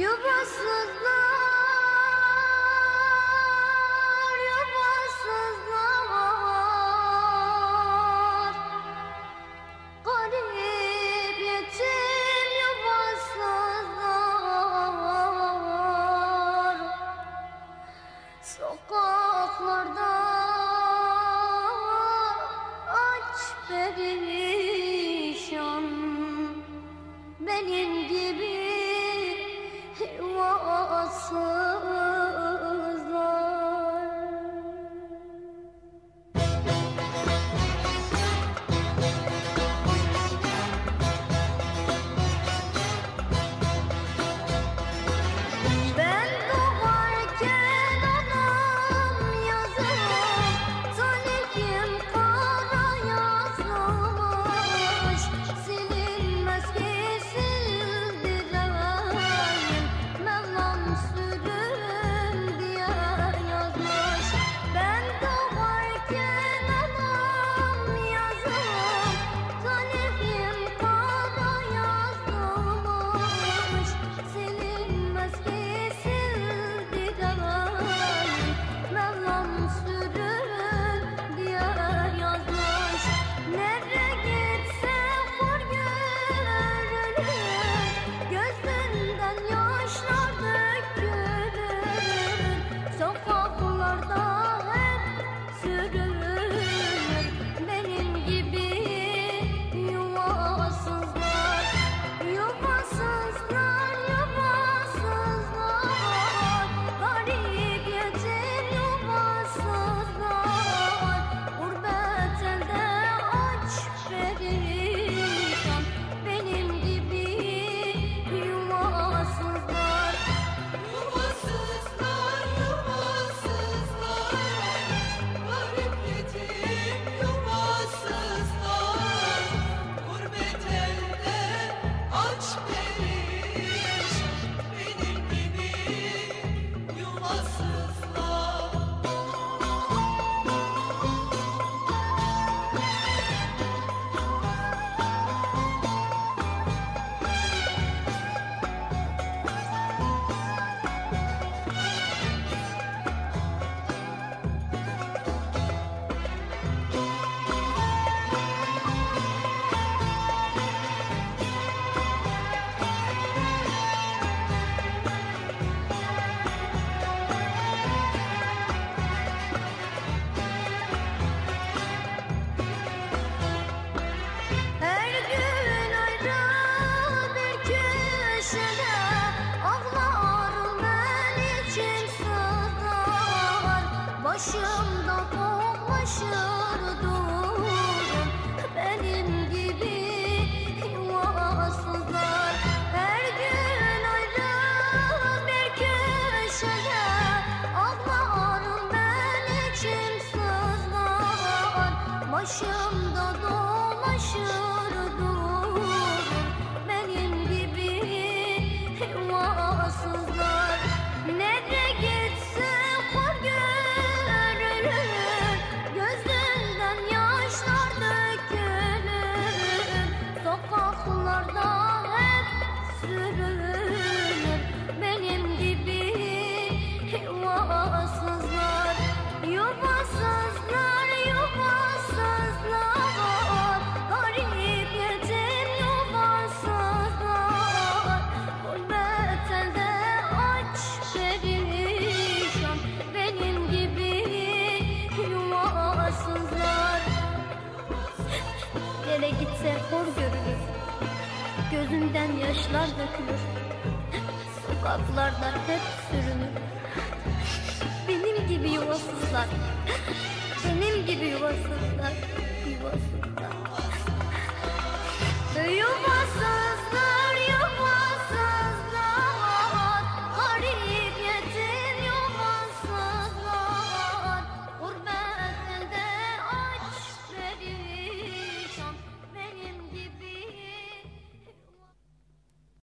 Yuvasızlar Başımda koklaşır durum. Benim gibi yuvasızlar Her gün ayrı bir köşede. Ağlar ben için sızlar. Başımda dolaşır taşlar dökülür. Sokaklarda hep sürünür. Benim gibi yuvasızlar. Benim gibi yuvasızlar. Yuvasızlar.